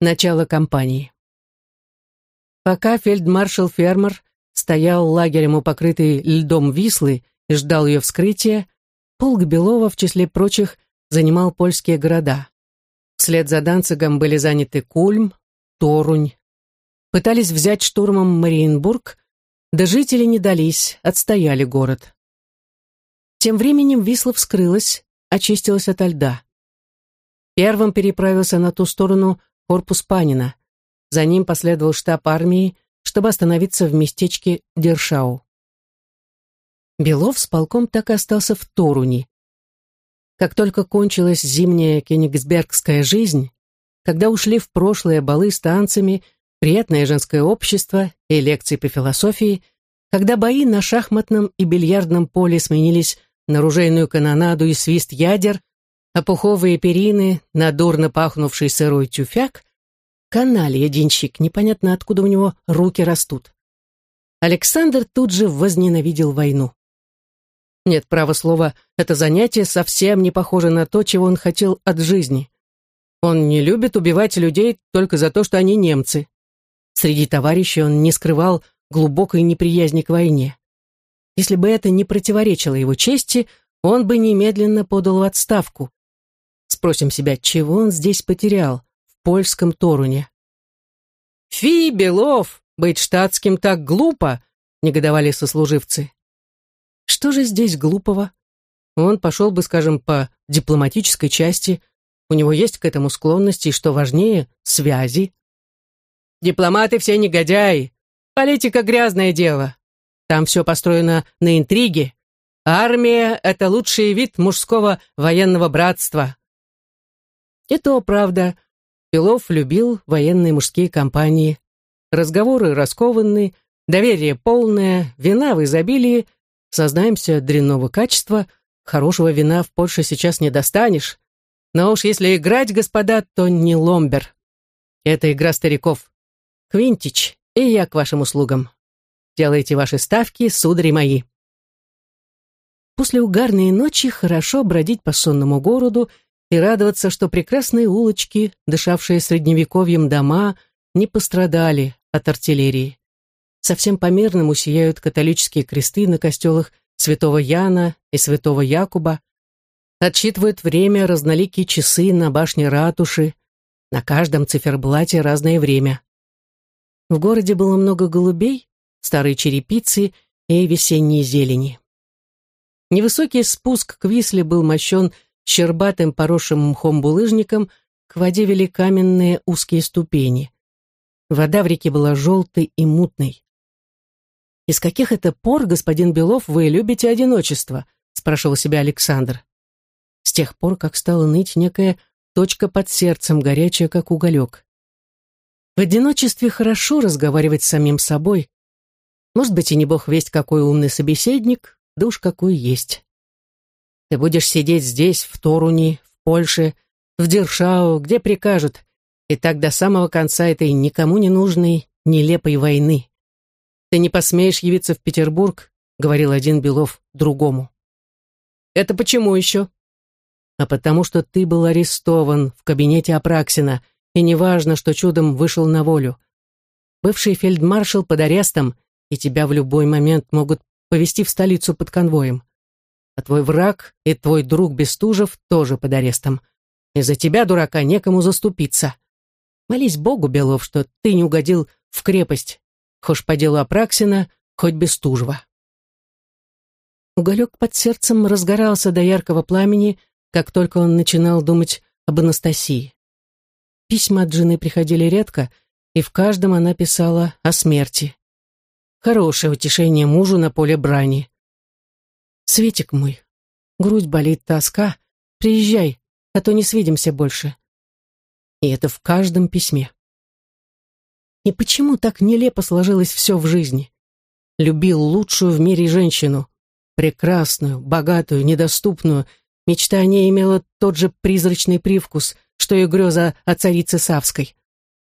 начало кампании. Пока фельдмаршал Фермер стоял лагерем у покрытой льдом Вислы и ждал ее вскрытия, полк Белова, в числе прочих, занимал польские города. Вслед за Данцигом были заняты Кульм, Торунь. Пытались взять штурмом Мариенбург, да жители не дались, отстояли город. Тем временем Висла вскрылась, очистилась ото льда. Первым переправился на ту сторону корпус Панина. За ним последовал штаб армии, чтобы остановиться в местечке Дершау. Белов с полком так и остался в Торуне. Как только кончилась зимняя кенигсбергская жизнь, когда ушли в прошлое балы с танцами, приятное женское общество и лекции по философии, когда бои на шахматном и бильярдном поле сменились на ружейную канонаду и свист ядер, а пуховые перины на дурно пахнувший сырой тюфяк, каналья денщик, непонятно откуда у него руки растут. Александр тут же возненавидел войну. Нет, право слова, это занятие совсем не похоже на то, чего он хотел от жизни. Он не любит убивать людей только за то, что они немцы. Среди товарищей он не скрывал глубокой неприязни к войне. Если бы это не противоречило его чести, он бы немедленно подал в отставку. Спросим себя, чего он здесь потерял, в польском Торуне? «Фи, Белов, быть штатским так глупо!» — негодовали сослуживцы. Что же здесь глупого? Он пошел бы, скажем, по дипломатической части, у него есть к этому склонности, и, что важнее, связи. Дипломаты все негодяи, политика — грязное дело. Там все построено на интриге. Армия — это лучший вид мужского военного братства. И то правда. Белов любил военные мужские компании. Разговоры раскованные, доверие полное, вина в изобилии. Сознаемся дрянного качества, хорошего вина в Польше сейчас не достанешь. Но уж если играть, господа, то не ломбер. Это игра стариков. Квинтич, и я к вашим услугам. Делайте ваши ставки, судари мои. После угарной ночи хорошо бродить по сонному городу и радоваться, что прекрасные улочки, дышавшие средневековьем дома, не пострадали от артиллерии. Совсем по-мирному сияют католические кресты на костелах святого Яна и святого Якуба, отсчитывают время разноликие часы на башне ратуши, на каждом циферблате разное время. В городе было много голубей, старой черепицы и весенней зелени. Невысокий спуск к Висле был мощен щербатым поросшим мхом булыжником, к воде вели каменные узкие ступени. Вода в реке была желтой и мутной. «Из каких это пор, господин Белов, вы любите одиночество?» — спрашивал себя Александр. С тех пор, как стала ныть некая точка под сердцем, горячая, как уголек. В одиночестве хорошо разговаривать с самим собой, может быть, и не бог весть, какой умный собеседник, да уж какой есть. Ты будешь сидеть здесь, в Торуне, в Польше, в Дершау, где прикажут, и так до самого конца этой никому не нужной, нелепой войны. Ты не посмеешь явиться в Петербург, говорил один Белов другому. Это почему еще? А потому что ты был арестован в кабинете Апраксина, и неважно, что чудом вышел на волю. Бывший фельдмаршал под арестом — и тебя в любой момент могут повести в столицу под конвоем. А твой враг и твой друг Бестужев тоже под арестом. Из-за тебя, дурака, некому заступиться. Молись Богу, Белов, что ты не угодил в крепость, хоть по делу Апраксина, хоть Бестужева. Уголек под сердцем разгорался до яркого пламени, как только он начинал думать об Анастасии. Письма от жены приходили редко, и в каждом она писала о смерти. Хорошее утешение мужу на поле брани. Светик мой, грудь болит тоска, приезжай, а то не свидимся больше. И это в каждом письме. И почему так нелепо сложилось все в жизни? Любил лучшую в мире женщину, прекрасную, богатую, недоступную. Мечта о ней имела тот же призрачный привкус, что и греза о царице Савской.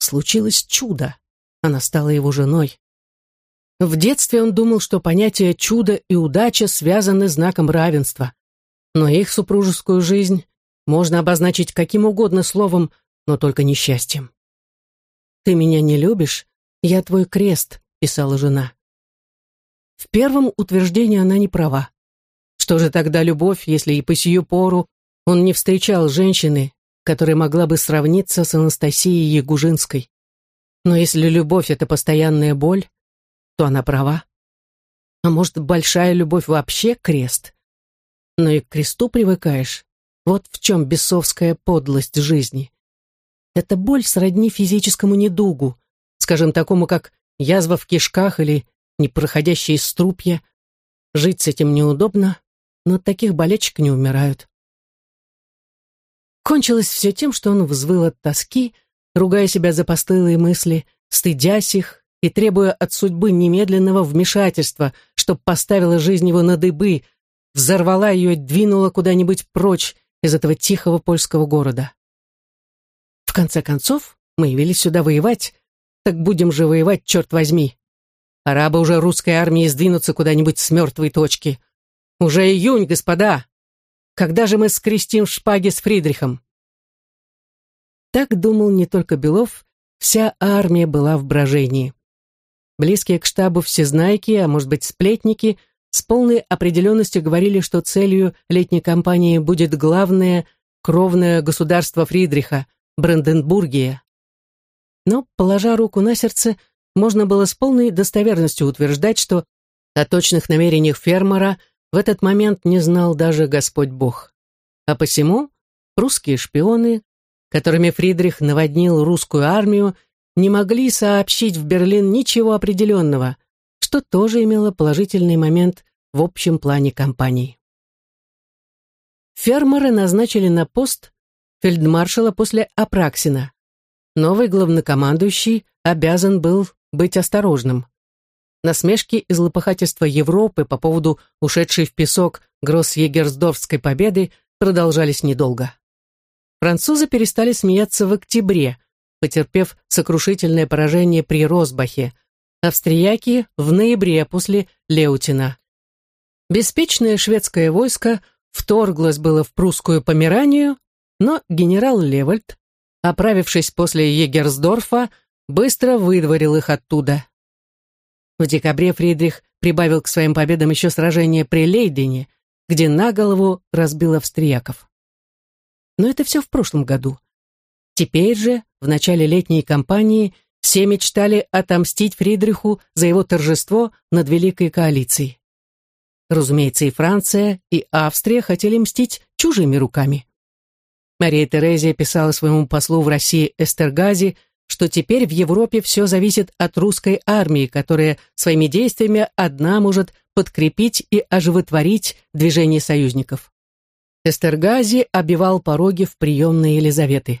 Случилось чудо. Она стала его женой. В детстве он думал, что понятия чудо и удача связаны знаком равенства. Но их супружескую жизнь можно обозначить каким угодно словом, но только несчастьем. «Ты меня не любишь? Я твой крест», — писала жена. В первом утверждении она не права. Что же тогда любовь, если и по сию пору он не встречал женщины, которая могла бы сравниться с Анастасией Ягужинской? Но если любовь — это постоянная боль, то она права. А может, большая любовь вообще крест? Но и к кресту привыкаешь. Вот в чем бесовская подлость жизни. Эта боль сродни физическому недугу, скажем, такому, как язва в кишках или непроходящие струпья. Жить с этим неудобно, но от таких болечек не умирают. Кончилось все тем, что он взвыл от тоски, ругая себя за постылые мысли, стыдясь их и требуя от судьбы немедленного вмешательства, чтоб поставила жизнь его на дыбы, взорвала ее и двинула куда-нибудь прочь из этого тихого польского города. В конце концов, мы явились сюда воевать, так будем же воевать, черт возьми. Пора бы уже русской армии сдвинуться куда-нибудь с мертвой точки. Уже июнь, господа. Когда же мы скрестим шпаги с Фридрихом? Так думал не только Белов, вся армия была в брожении. Близкие к штабу всезнайки, а может быть сплетники, с полной определенностью говорили, что целью летней кампании будет главное кровное государство Фридриха, Бранденбургия. Но, положа руку на сердце, можно было с полной достоверностью утверждать, что о точных намерениях фермера в этот момент не знал даже Господь Бог. А посему русские шпионы, которыми Фридрих наводнил русскую армию, не могли сообщить в Берлин ничего определенного, что тоже имело положительный момент в общем плане кампании. Фермеры назначили на пост фельдмаршала после Апраксина. Новый главнокомандующий обязан был быть осторожным. Насмешки и злопыхательства Европы по поводу ушедшей в песок Гросс-Егерсдорфской победы продолжались недолго. Французы перестали смеяться в октябре, потерпев сокрушительное поражение при Росбахе, австрияки в ноябре после Леутина. Беспечное шведское войско вторглось было в прусскую Померанию, но генерал Левальд, оправившись после Егерсдорфа, быстро выдворил их оттуда. В декабре Фридрих прибавил к своим победам еще сражение при Лейдене, где на голову разбил австрияков. Но это все в прошлом году. Теперь же, в начале летней кампании, все мечтали отомстить Фридриху за его торжество над Великой коалицией. Разумеется, и Франция, и Австрия хотели мстить чужими руками. Мария Терезия писала своему послу в России Эстергази, что теперь в Европе все зависит от русской армии, которая своими действиями одна может подкрепить и оживотворить движение союзников. Эстергази обивал пороги в приемной Елизаветы.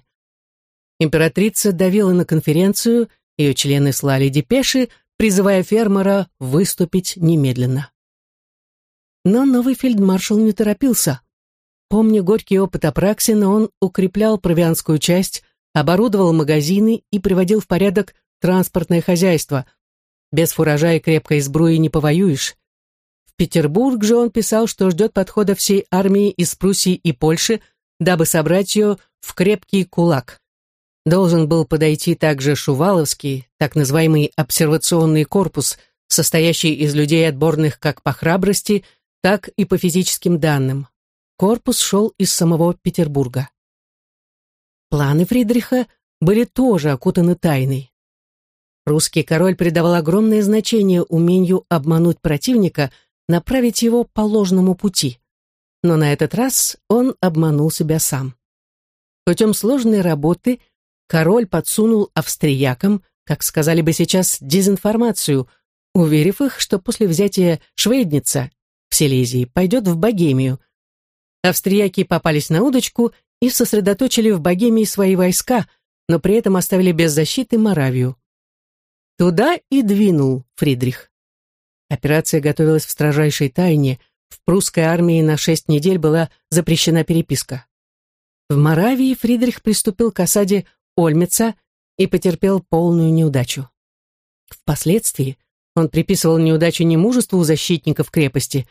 Императрица давила на конференцию, ее члены слали депеши, призывая фермера выступить немедленно. Но новый фельдмаршал не торопился. Помня горький опыт Апраксина, он укреплял провианскую часть, оборудовал магазины и приводил в порядок транспортное хозяйство. Без фуража и крепкой сбруи не повоюешь. В Петербург же он писал, что ждет подхода всей армии из Пруссии и Польши, дабы собрать ее в крепкий кулак. Должен был подойти также Шуваловский, так называемый обсервационный корпус, состоящий из людей отборных как по храбрости, так и по физическим данным. Корпус шел из самого Петербурга. Планы Фридриха были тоже окутаны тайной. Русский король придавал огромное значение умению обмануть противника, направить его по ложному пути. Но на этот раз он обманул себя сам. Путем сложной работы король подсунул австриякам, как сказали бы сейчас, дезинформацию, уверив их, что после взятия Швейдница в Силезии пойдет в Богемию. Австрияки попались на удочку и сосредоточили в Богемии свои войска, но при этом оставили без защиты Моравию. Туда и двинул Фридрих. Операция готовилась в строжайшей тайне, в прусской армии на шесть недель была запрещена переписка. В Моравии Фридрих приступил к осаде Ольмица и потерпел полную неудачу. Впоследствии он приписывал неудачу не мужеству защитников крепости,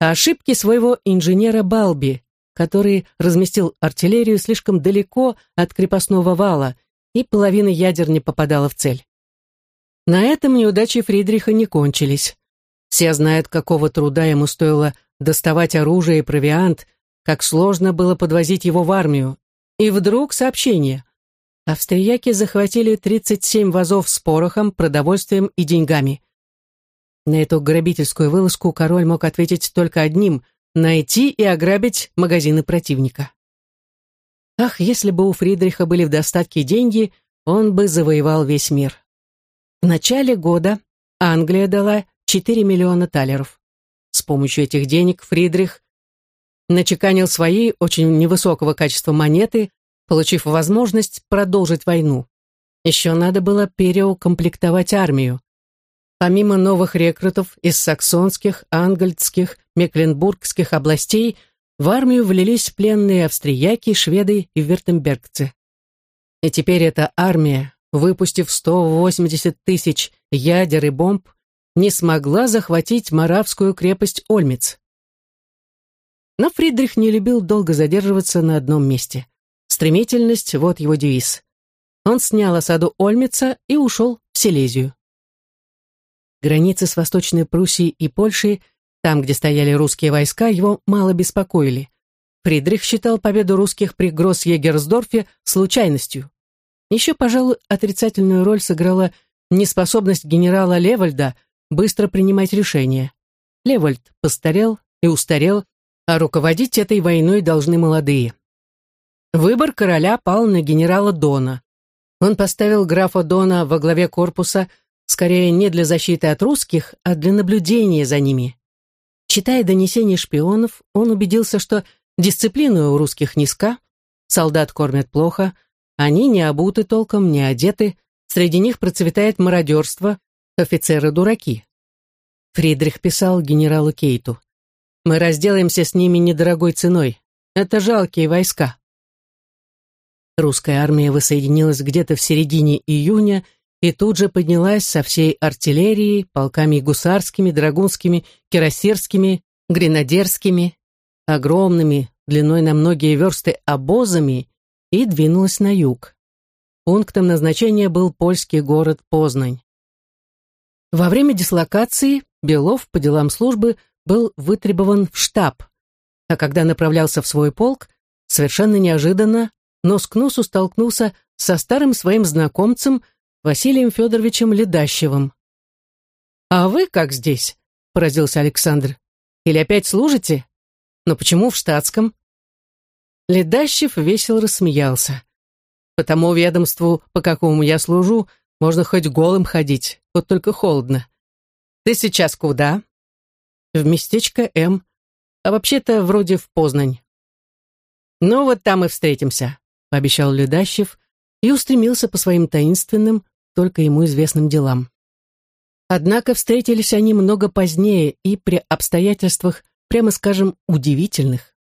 а ошибке своего инженера Балби, который разместил артиллерию слишком далеко от крепостного вала и половина ядер не попадала в цель. На этом неудачи Фридриха не кончились. Все знают, какого труда ему стоило доставать оружие и провиант, как сложно было подвозить его в армию. И вдруг сообщение. Австрияки захватили 37 вазов с порохом, продовольствием и деньгами. На эту грабительскую вылазку король мог ответить только одним — найти и ограбить магазины противника. Ах, если бы у Фридриха были в достатке деньги, он бы завоевал весь мир. В начале года Англия дала 4 миллиона талеров. С помощью этих денег Фридрих начеканил свои очень невысокого качества монеты, получив возможность продолжить войну. Еще надо было переукомплектовать армию. Помимо новых рекрутов из саксонских, ангельских, мекленбургских областей, в армию влились пленные австрияки, шведы и вертембергцы. И теперь эта армия, выпустив 180 тысяч ядер и бомб, не смогла захватить маравскую крепость Ольмиц. Но Фридрих не любил долго задерживаться на одном месте. Стремительность — вот его девиз. Он снял осаду Ольмица и ушел в Силезию. Границы с Восточной Пруссией и Польшей, там, где стояли русские войска, его мало беспокоили. Фридрих считал победу русских при Гросс-Егерсдорфе случайностью. Еще, пожалуй, отрицательную роль сыграла неспособность генерала Левальда быстро принимать решения. Левальд постарел и устарел, а руководить этой войной должны молодые. Выбор короля пал на генерала Дона. Он поставил графа Дона во главе корпуса скорее не для защиты от русских, а для наблюдения за ними. Читая донесения шпионов, он убедился, что дисциплина у русских низка, солдат кормят плохо, они не обуты толком, не одеты, среди них процветает мародерство, офицеры дураки. Фридрих писал генералу Кейту. «Мы разделаемся с ними недорогой ценой. Это жалкие войска». Русская армия воссоединилась где-то в середине июня и тут же поднялась со всей артиллерией, полками гусарскими, драгунскими, кирасирскими, гренадерскими, огромными, длиной на многие версты обозами, и двинулась на юг. Пунктом назначения был польский город Познань. Во время дислокации Белов по делам службы был вытребован в штаб, а когда направлялся в свой полк, совершенно неожиданно нос к носу столкнулся со старым своим знакомцем Василием Федоровичем Ледащевым. «А вы как здесь?» — поразился Александр. «Или опять служите? Но почему в штатском?» Ледащев весело рассмеялся. «По тому ведомству, по какому я служу, можно хоть голым ходить, вот только холодно. Ты сейчас куда? В местечко М. А вообще-то вроде в Познань. Ну вот там и встретимся, пообещал Ледащев и устремился по своим таинственным, только ему известным делам. Однако встретились они много позднее и при обстоятельствах, прямо скажем, удивительных.